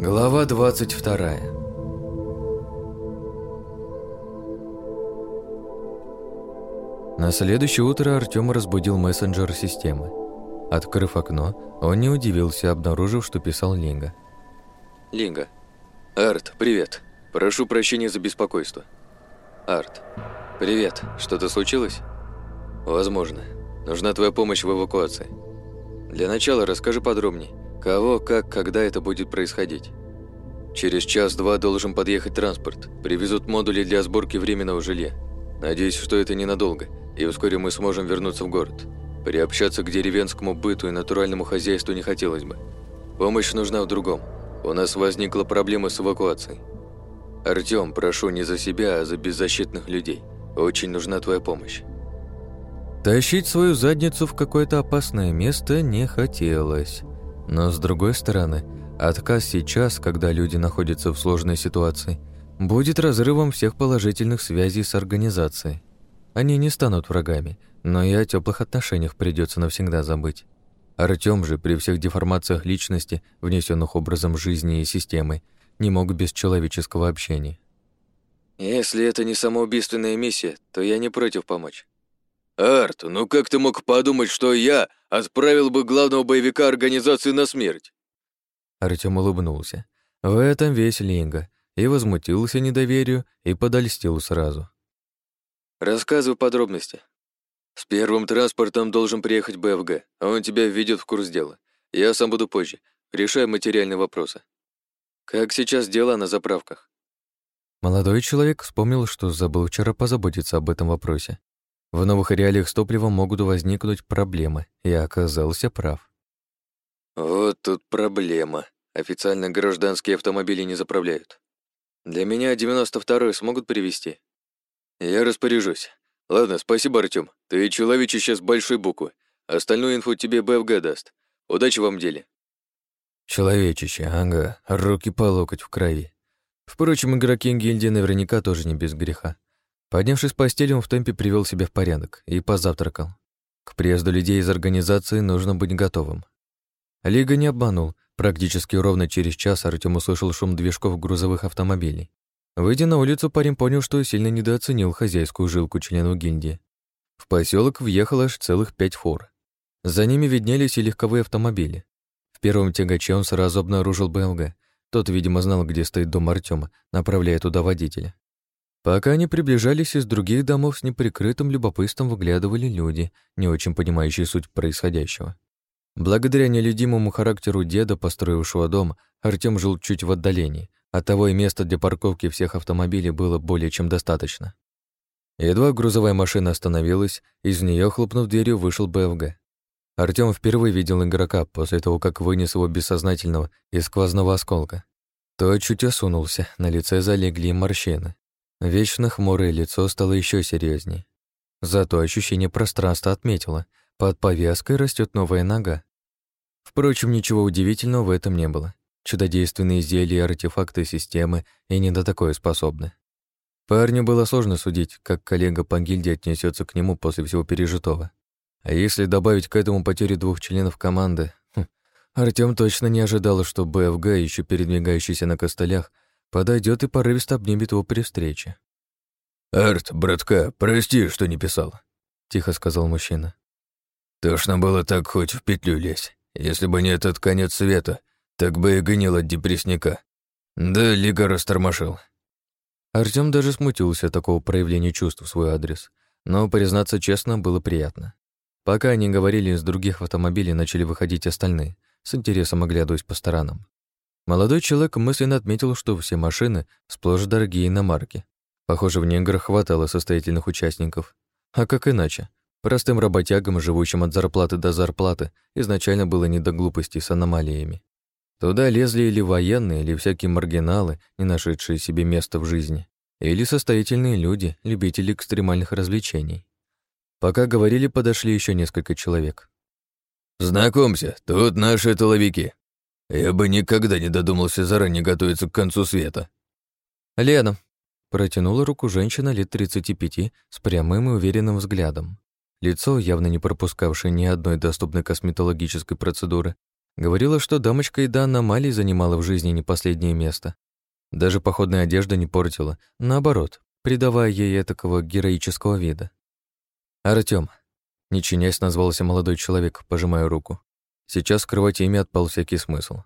Глава 22 На следующее утро Артём разбудил мессенджер системы. Открыв окно, он не удивился, обнаружив, что писал Линга. Линга. Арт, привет. Прошу прощения за беспокойство. Арт. Привет. Что-то случилось? Возможно. Нужна твоя помощь в эвакуации. Для начала расскажи подробнее, кого, как, когда это будет происходить. Через час-два должен подъехать транспорт. Привезут модули для сборки временного жилья. Надеюсь, что это ненадолго, и вскоре мы сможем вернуться в город. Приобщаться к деревенскому быту и натуральному хозяйству не хотелось бы. Помощь нужна в другом. У нас возникла проблема с эвакуацией. Артём, прошу не за себя, а за беззащитных людей. Очень нужна твоя помощь. Тащить свою задницу в какое-то опасное место не хотелось. Но с другой стороны, отказ сейчас, когда люди находятся в сложной ситуации, будет разрывом всех положительных связей с организацией. Они не станут врагами, но и о теплых отношениях придется навсегда забыть. Артём же при всех деформациях личности, внесенных образом жизни и системы, не мог без человеческого общения. Если это не самоубийственная миссия, то я не против помочь. «Арт, ну как ты мог подумать, что я отправил бы главного боевика организации на смерть?» Артём улыбнулся. В этом весь Линга. И возмутился недоверию, и подольстил сразу. «Рассказывай подробности. С первым транспортом должен приехать БФГ, а он тебя введет в курс дела. Я сам буду позже. Решаю материальные вопросы. Как сейчас дела на заправках?» Молодой человек вспомнил, что забыл вчера позаботиться об этом вопросе. В новых реалиях с топливом могут возникнуть проблемы, и оказался прав. Вот тут проблема. Официально гражданские автомобили не заправляют. Для меня 92-й смогут привезти. Я распоряжусь. Ладно, спасибо, Артём. Ты человечище с большой буквы. Остальную инфу тебе БФГ даст. Удачи вам в деле. Человечище, ага, руки по локоть в крови. Впрочем, игроки гильдии наверняка тоже не без греха. Поднявшись с постели, он в темпе привел себя в порядок и позавтракал. К приезду людей из организации нужно быть готовым. Лига не обманул. Практически ровно через час Артём услышал шум движков грузовых автомобилей. Выйдя на улицу, парень понял, что сильно недооценил хозяйскую жилку членов гильдии. В поселок въехало аж целых пять фур. За ними виднелись и легковые автомобили. В первом тягаче он сразу обнаружил БМГ. Тот, видимо, знал, где стоит дом Артема, направляя туда водителя. Пока они приближались, из других домов с неприкрытым любопытством выглядывали люди, не очень понимающие суть происходящего. Благодаря нелюдимому характеру деда, построившего дом, Артём жил чуть в отдалении, оттого и места для парковки всех автомобилей было более чем достаточно. Едва грузовая машина остановилась, из нее хлопнув дверью, вышел БФГ. Артём впервые видел игрока после того, как вынес его бессознательного из сквозного осколка. Тот чуть осунулся, на лице залегли морщины. Вечно хмурое лицо стало еще серьезней. Зато ощущение пространства отметило. Под повязкой растет новая нога. Впрочем, ничего удивительного в этом не было. Чудодейственные зелья, артефакты системы и не до такое способны. Парню было сложно судить, как коллега по гильдии отнесется к нему после всего пережитого. А если добавить к этому потерю двух членов команды, хм, Артём точно не ожидал, что БФГ, еще передвигающийся на костылях, подойдет и порывисто обнимет его при встрече. «Арт, братка, прости, что не писал», — тихо сказал мужчина. «Тошно было так хоть в петлю лезть. Если бы не этот конец света, так бы и гнил от депрессника. Да, Лига растормошил». Артём даже смутился от такого проявления чувств в свой адрес, но, признаться честно, было приятно. Пока они говорили, из других автомобилей начали выходить остальные, с интересом оглядываясь по сторонам. Молодой человек мысленно отметил, что все машины сплошь дорогие иномарки. Похоже, в неграх хватало состоятельных участников. А как иначе? Простым работягам, живущим от зарплаты до зарплаты, изначально было не до глупостей с аномалиями. Туда лезли или военные, или всякие маргиналы, не нашедшие себе места в жизни, или состоятельные люди, любители экстремальных развлечений. Пока говорили, подошли еще несколько человек. «Знакомься, тут наши тыловики», я бы никогда не додумался заранее готовиться к концу света. Лена. Протянула руку женщина лет 35 с прямым и уверенным взглядом. Лицо, явно не пропускавшее ни одной доступной косметологической процедуры, Говорила, что дамочка и до аномалий занимала в жизни не последнее место. Даже походная одежда не портила, наоборот, придавая ей этакого героического вида. Артём, не чинясь, назвался молодой человек, пожимая руку. Сейчас скрывать имя отпал всякий смысл.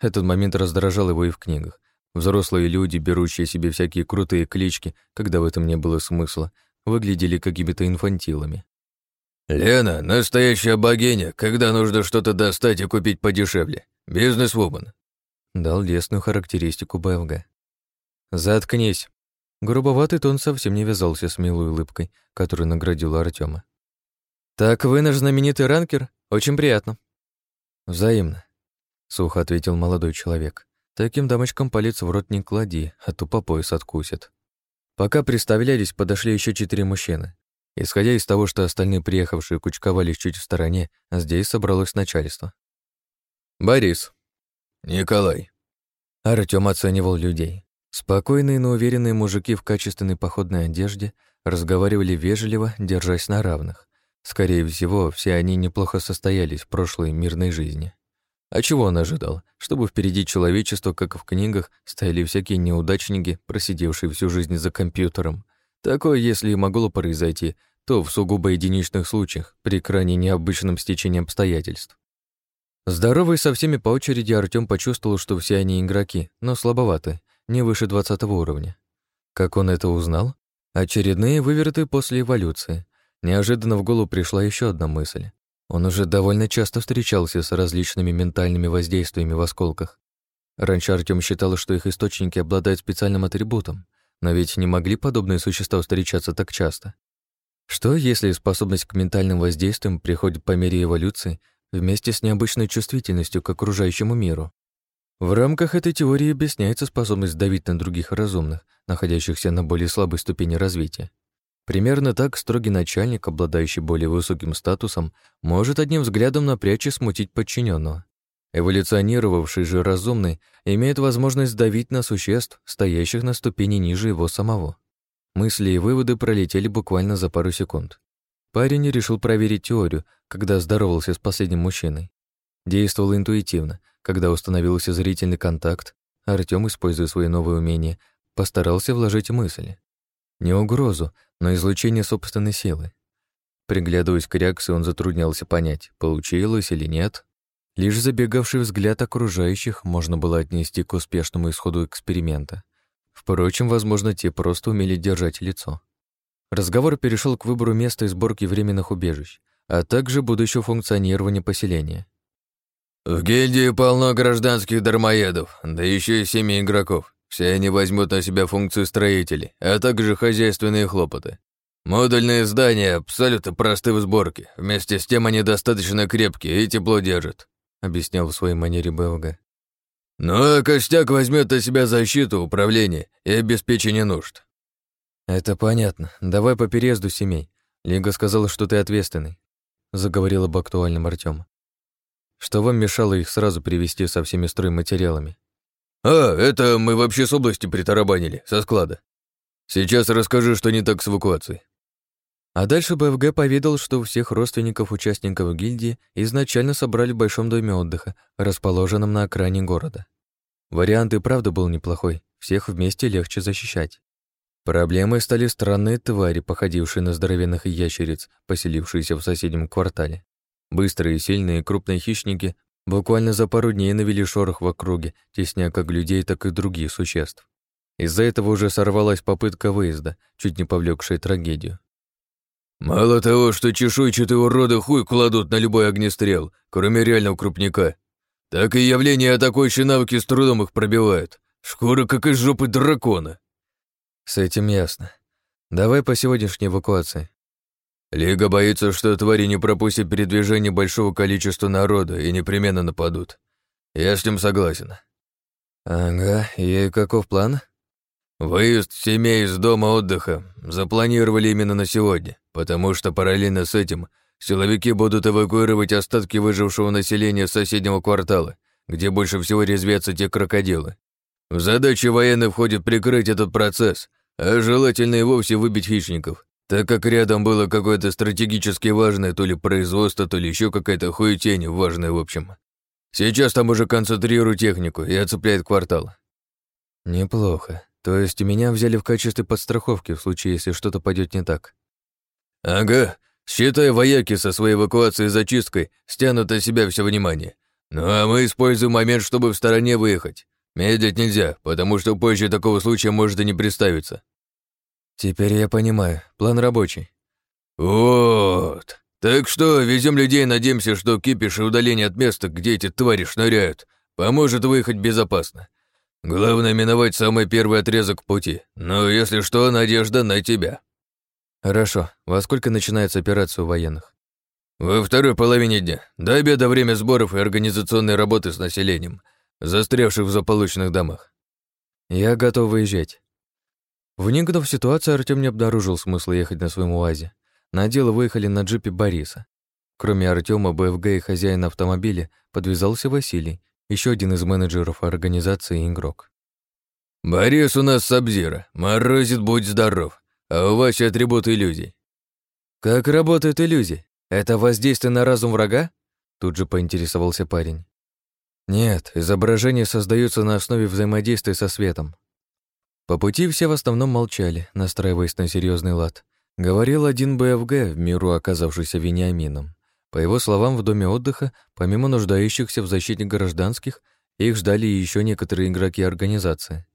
Этот момент раздражал его и в книгах. Взрослые люди, берущие себе всякие крутые клички, когда в этом не было смысла, выглядели какими-то инфантилами. «Лена — настоящая богиня, когда нужно что-то достать и купить подешевле. Бизнес-вумен», — дал лесную характеристику БФГ. «Заткнись». Грубоватый тон совсем не вязался с милой улыбкой, которую наградила Артема. «Так вы наш знаменитый ранкер? Очень приятно». «Взаимно», — сухо ответил молодой человек. «Таким дамочкам палец в рот не клади, а то по пояс откусят». Пока представлялись, подошли еще четыре мужчины. Исходя из того, что остальные приехавшие кучковались чуть в стороне, здесь собралось начальство. «Борис». «Николай». Артём оценивал людей. Спокойные, но уверенные мужики в качественной походной одежде разговаривали вежливо, держась на равных. Скорее всего, все они неплохо состоялись в прошлой мирной жизни. А чего он ожидал? Чтобы впереди человечества, как в книгах, стояли всякие неудачники, просидевшие всю жизнь за компьютером. Такое, если и могло произойти, то в сугубо единичных случаях, при крайне необычном стечении обстоятельств. Здоровый со всеми по очереди Артём почувствовал, что все они игроки, но слабоваты, не выше 20 уровня. Как он это узнал? Очередные выверты после эволюции. Неожиданно в голову пришла еще одна мысль. Он уже довольно часто встречался с различными ментальными воздействиями в осколках. Раньше Артём считал, что их источники обладают специальным атрибутом, но ведь не могли подобные существа встречаться так часто. Что, если способность к ментальным воздействиям приходит по мере эволюции вместе с необычной чувствительностью к окружающему миру? В рамках этой теории объясняется способность давить на других разумных, находящихся на более слабой ступени развития. Примерно так строгий начальник, обладающий более высоким статусом, может одним взглядом напрячь и смутить подчиненного. Эволюционировавший же разумный имеет возможность давить на существ, стоящих на ступени ниже его самого. Мысли и выводы пролетели буквально за пару секунд. Парень решил проверить теорию, когда здоровался с последним мужчиной. Действовал интуитивно. Когда установился зрительный контакт, Артём, используя свои новые умения, постарался вложить мысли. Не угрозу, но излучение собственной силы. Приглядываясь к реакции, он затруднялся понять, получилось или нет. Лишь забегавший взгляд окружающих можно было отнести к успешному исходу эксперимента. Впрочем, возможно, те просто умели держать лицо. Разговор перешел к выбору места и сборки временных убежищ, а также будущего функционирования поселения. «В гильдии полно гражданских дармоедов, да еще и семи игроков. Все они возьмут на себя функцию строителей, а также хозяйственные хлопоты. Модульные здания абсолютно просты в сборке. Вместе с тем они достаточно крепкие и тепло держат», — объяснял в своей манере БЛГ. «Ну а костяк возьмет на себя защиту, управление и обеспечение нужд». «Это понятно. Давай по переезду семей. Лига сказала, что ты ответственный», — заговорил об актуальном Артём. «Что вам мешало их сразу привезти со всеми стройматериалами?» «А, это мы вообще с области притарабанили, со склада. Сейчас расскажу, что не так с эвакуацией». А дальше БФГ поведал, что всех родственников участников гильдии изначально собрали в большом доме отдыха, расположенном на окраине города. Вариант и правда был неплохой, всех вместе легче защищать. Проблемой стали странные твари, походившие на здоровенных ящериц, поселившиеся в соседнем квартале. Быстрые, сильные, крупные хищники Буквально за пару дней навели шорох в округе, тесня как людей, так и других существ. Из-за этого уже сорвалась попытка выезда, чуть не повлекшая трагедию. «Мало того, что чешуйчатые уроды хуй кладут на любой огнестрел, кроме реального крупника, так и явления атакующей навыки с трудом их пробивают. Шкура как из жопы дракона». «С этим ясно. Давай по сегодняшней эвакуации. Лига боится, что твари не пропустят передвижение большого количества народа и непременно нападут. Я с ним согласен. Ага, и каков план? Выезд семей из дома отдыха запланировали именно на сегодня, потому что параллельно с этим силовики будут эвакуировать остатки выжившего населения соседнего квартала, где больше всего резвятся те крокодилы. В задачи военных входит прикрыть этот процесс, а желательно и вовсе выбить хищников, так как рядом было какое-то стратегически важное то ли производство, то ли еще какая-то хуетень важная в общем. Сейчас там уже концентрирую технику и оцепляет квартал». «Неплохо. То есть меня взяли в качестве подстраховки в случае, если что-то пойдет не так?» «Ага. Считай, вояки со своей эвакуацией и зачисткой стянут от себя все внимание. Ну а мы используем момент, чтобы в стороне выехать. Медлить нельзя, потому что позже такого случая может и не представиться». «Теперь я понимаю. План рабочий». «Вот. Так что, везем людей, надеемся, что кипиш и удаление от места, где эти твари шныряют, поможет выехать безопасно. Главное, миновать самый первый отрезок пути. Но если что, надежда на тебя». «Хорошо. Во сколько начинается операция у военных?» «Во второй половине дня. До обеда время сборов и организационной работы с населением, застрявших в заполученных домах». «Я готов выезжать». Вникнув в ситуацию, Артём не обнаружил смысла ехать на своем УАЗе. На дело выехали на джипе Бориса. Кроме Артема, БФГ и хозяина автомобиля подвязался Василий, еще один из менеджеров организации и игрок. «Борис у нас Сабзира. Морозит, будь здоров. А у вас атрибуты иллюзий». «Как работают иллюзии? Это воздействие на разум врага?» Тут же поинтересовался парень. «Нет, изображения создаются на основе взаимодействия со светом». По пути все в основном молчали, настраиваясь на серьезный лад. Говорил один БФГ, в миру оказавшийся Вениамином. По его словам, в доме отдыха, помимо нуждающихся в защите гражданских, их ждали еще некоторые игроки организации.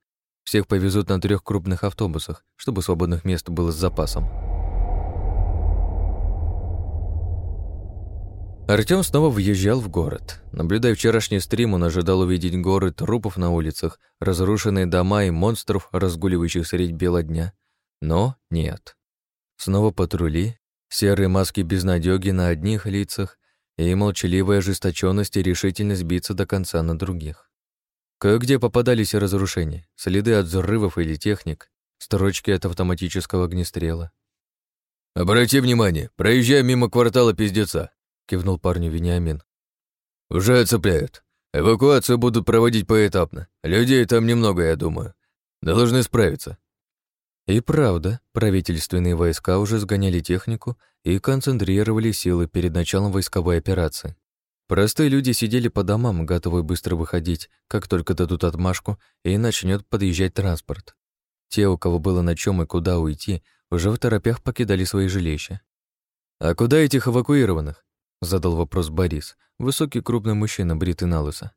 Всех повезут на трех крупных автобусах, чтобы свободных мест было с запасом. Артём снова въезжал в город. Наблюдая вчерашний стрим, он ожидал увидеть горы трупов на улицах, разрушенные дома и монстров, разгуливающих средь бела дня. Но нет. Снова патрули, серые маски безнадёги на одних лицах и молчаливая ожесточенность и решительность биться до конца на других. Кое-где попадались разрушения, следы от взрывов или техник, строчки от автоматического огнестрела. «Обрати внимание, проезжая мимо квартала пиздеца», — кивнул парню Вениамин. «Уже оцепляют. Эвакуацию будут проводить поэтапно. Людей там немного, я думаю. Должны справиться. И правда, правительственные войска уже сгоняли технику и концентрировали силы перед началом войсковой операции. Простые люди сидели по домам, готовые быстро выходить, как только дадут отмашку и начнет подъезжать транспорт. Те, у кого было на чем и куда уйти, уже в торопях покидали свои жилища. «А куда этих эвакуированных?» — задал вопрос Борис, высокий крупный мужчина, бритый на лысо.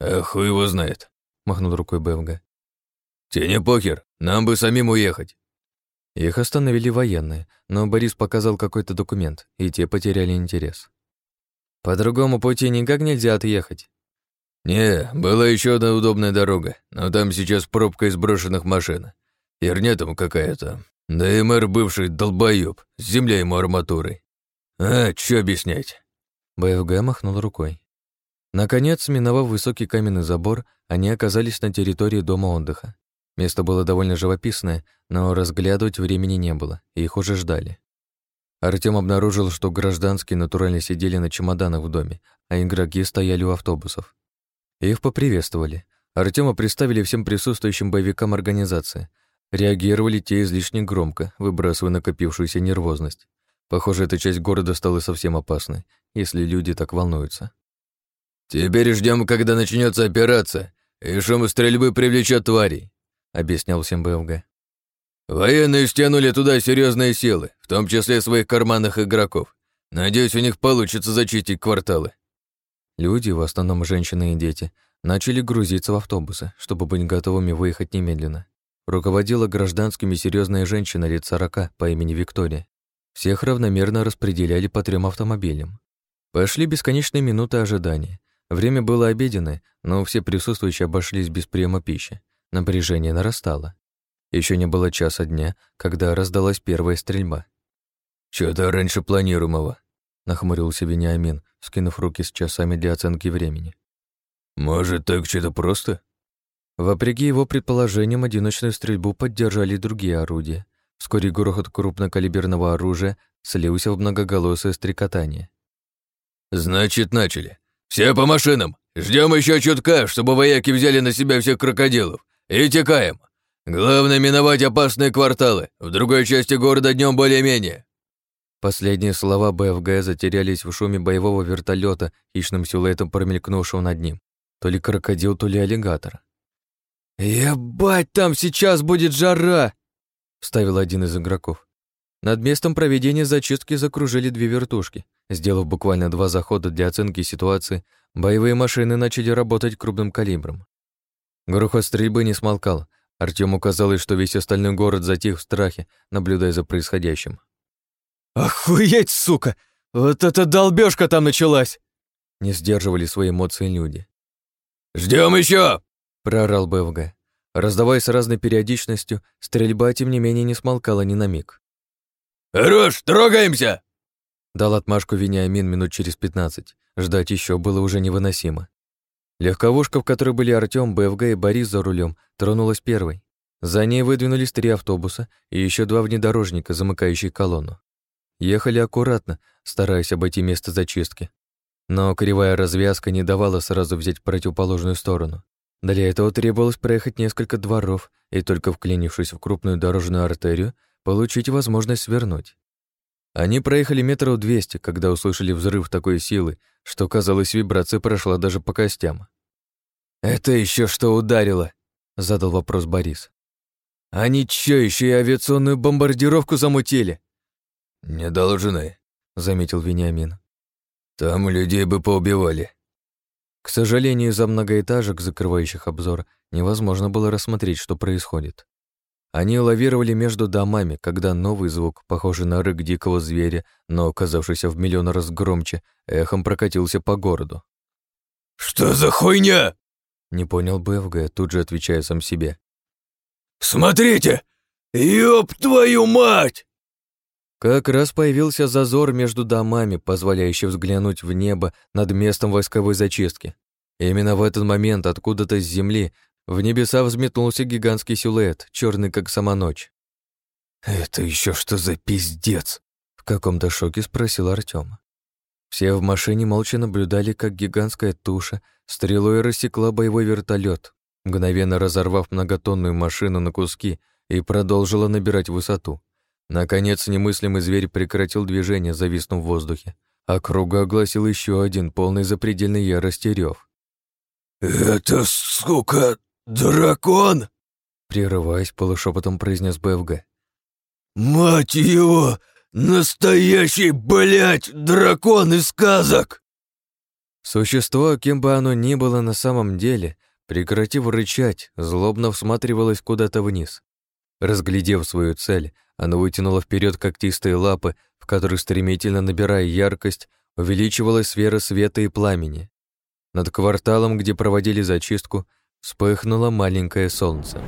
«А его знает», — махнул рукой Бевга. «Тебе похер, нам бы самим уехать». Их остановили военные, но Борис показал какой-то документ, и те потеряли интерес. «По другому пути никак нельзя отъехать». «Не, была еще одна удобная дорога, но там сейчас пробка из брошенных машин. Херня там какая-то. Да и мэр бывший долбоёб, земля ему арматурой. А, чё объяснять?» БФГ махнул рукой. Наконец, миновав высокий каменный забор, они оказались на территории дома отдыха. Место было довольно живописное, но разглядывать времени не было, их уже ждали. Артём обнаружил, что гражданские натурально сидели на чемоданах в доме, а игроки стояли у автобусов. Их поприветствовали. Артёма представили всем присутствующим боевикам организации. Реагировали те излишне громко, выбрасывая накопившуюся нервозность. Похоже, эта часть города стала совсем опасной, если люди так волнуются. «Теперь ждем, когда начнется операция, и шум стрельбы привлечет тварей объяснял всем БФГ. «Военные стянули туда серьезные силы, в том числе своих карманных игроков. Надеюсь, у них получится зачистить кварталы». Люди, в основном женщины и дети, начали грузиться в автобусы, чтобы быть готовыми выехать немедленно. Руководила гражданскими серьезная женщина лет сорока по имени Виктория. Всех равномерно распределяли по трем автомобилям. Пошли бесконечные минуты ожидания. Время было обеденное, но все присутствующие обошлись без приема пищи. Напряжение нарастало. Еще не было часа дня, когда раздалась первая стрельба. «Чё-то раньше планируемого», — нахмурился Вениамин, скинув руки с часами для оценки времени. «Может, так что-то просто?» Вопреки его предположениям, одиночную стрельбу поддержали другие орудия. Вскоре грохот крупнокалиберного оружия слился в многоголосое стрекотание. «Значит, начали. Все по машинам. Ждем еще чутка, чтобы вояки взяли на себя всех крокодилов. И текаем. Главное миновать опасные кварталы. В другой части города днем более-менее. Последние слова БФГ затерялись в шуме боевого вертолета, хищным силуэтом промелькнувшего над ним. То ли крокодил, то ли аллигатор. «Ебать, там сейчас будет жара!» — вставил один из игроков. Над местом проведения зачистки закружили две вертушки. Сделав буквально два захода для оценки ситуации, боевые машины начали работать крупным калибром. Грохот стрельбы не смолкал. Артему казалось, что весь остальной город затих в страхе, наблюдая за происходящим. «Охуеть, сука! Вот эта долбёжка там началась!» Не сдерживали свои эмоции люди. Ждем еще! проорал БФГ. Раздаваясь разной периодичностью, стрельба, тем не менее, не смолкала ни на миг. «Хорош, трогаемся!» Дал отмашку Вениамин минут через пятнадцать. Ждать еще было уже невыносимо. Легковушка, в которой были Артём, БФГ и Борис за рулем, тронулась первой. За ней выдвинулись три автобуса и еще два внедорожника, замыкающие колонну. Ехали аккуратно, стараясь обойти место зачистки. Но кривая развязка не давала сразу взять противоположную сторону. Для этого требовалось проехать несколько дворов и только вклинившись в крупную дорожную артерию, получить возможность свернуть. Они проехали метров двести, когда услышали взрыв такой силы, что, казалось, вибрация прошла даже по костям. «Это еще что ударило?» — задал вопрос Борис. «Они чё, еще и авиационную бомбардировку замутили?» «Не должны», — заметил Вениамин. «Там людей бы поубивали». К сожалению, из-за многоэтажек, закрывающих обзор, невозможно было рассмотреть, что происходит. Они лавировали между домами, когда новый звук, похожий на рык дикого зверя, но оказавшийся в миллион раз громче, эхом прокатился по городу. «Что за хуйня?» Не понял БФГ, тут же отвечая сам себе. «Смотрите! Ёб твою мать!» Как раз появился зазор между домами, позволяющий взглянуть в небо над местом войсковой зачистки. именно в этот момент откуда-то с земли в небеса взметнулся гигантский силуэт, черный как сама ночь. «Это еще что за пиздец?» — в каком-то шоке спросил Артём. Все в машине молча наблюдали, как гигантская туша стрелой рассекла боевой вертолет, мгновенно разорвав многотонную машину на куски и продолжила набирать высоту. Наконец, немыслимый зверь прекратил движение, зависнув в воздухе, а круга огласил еще один, полный запредельной ярости рев. «Это, сука, дракон!» Прерываясь, полушепотом произнес БФГ. «Мать его! Настоящий, блядь, дракон из сказок!» Существо, кем бы оно ни было на самом деле, прекратив рычать, злобно всматривалось куда-то вниз. Разглядев свою цель, оно вытянуло вперед когтистые лапы, в которых, стремительно набирая яркость, увеличивалась сфера света и пламени. Над кварталом, где проводили зачистку, вспыхнуло маленькое солнце.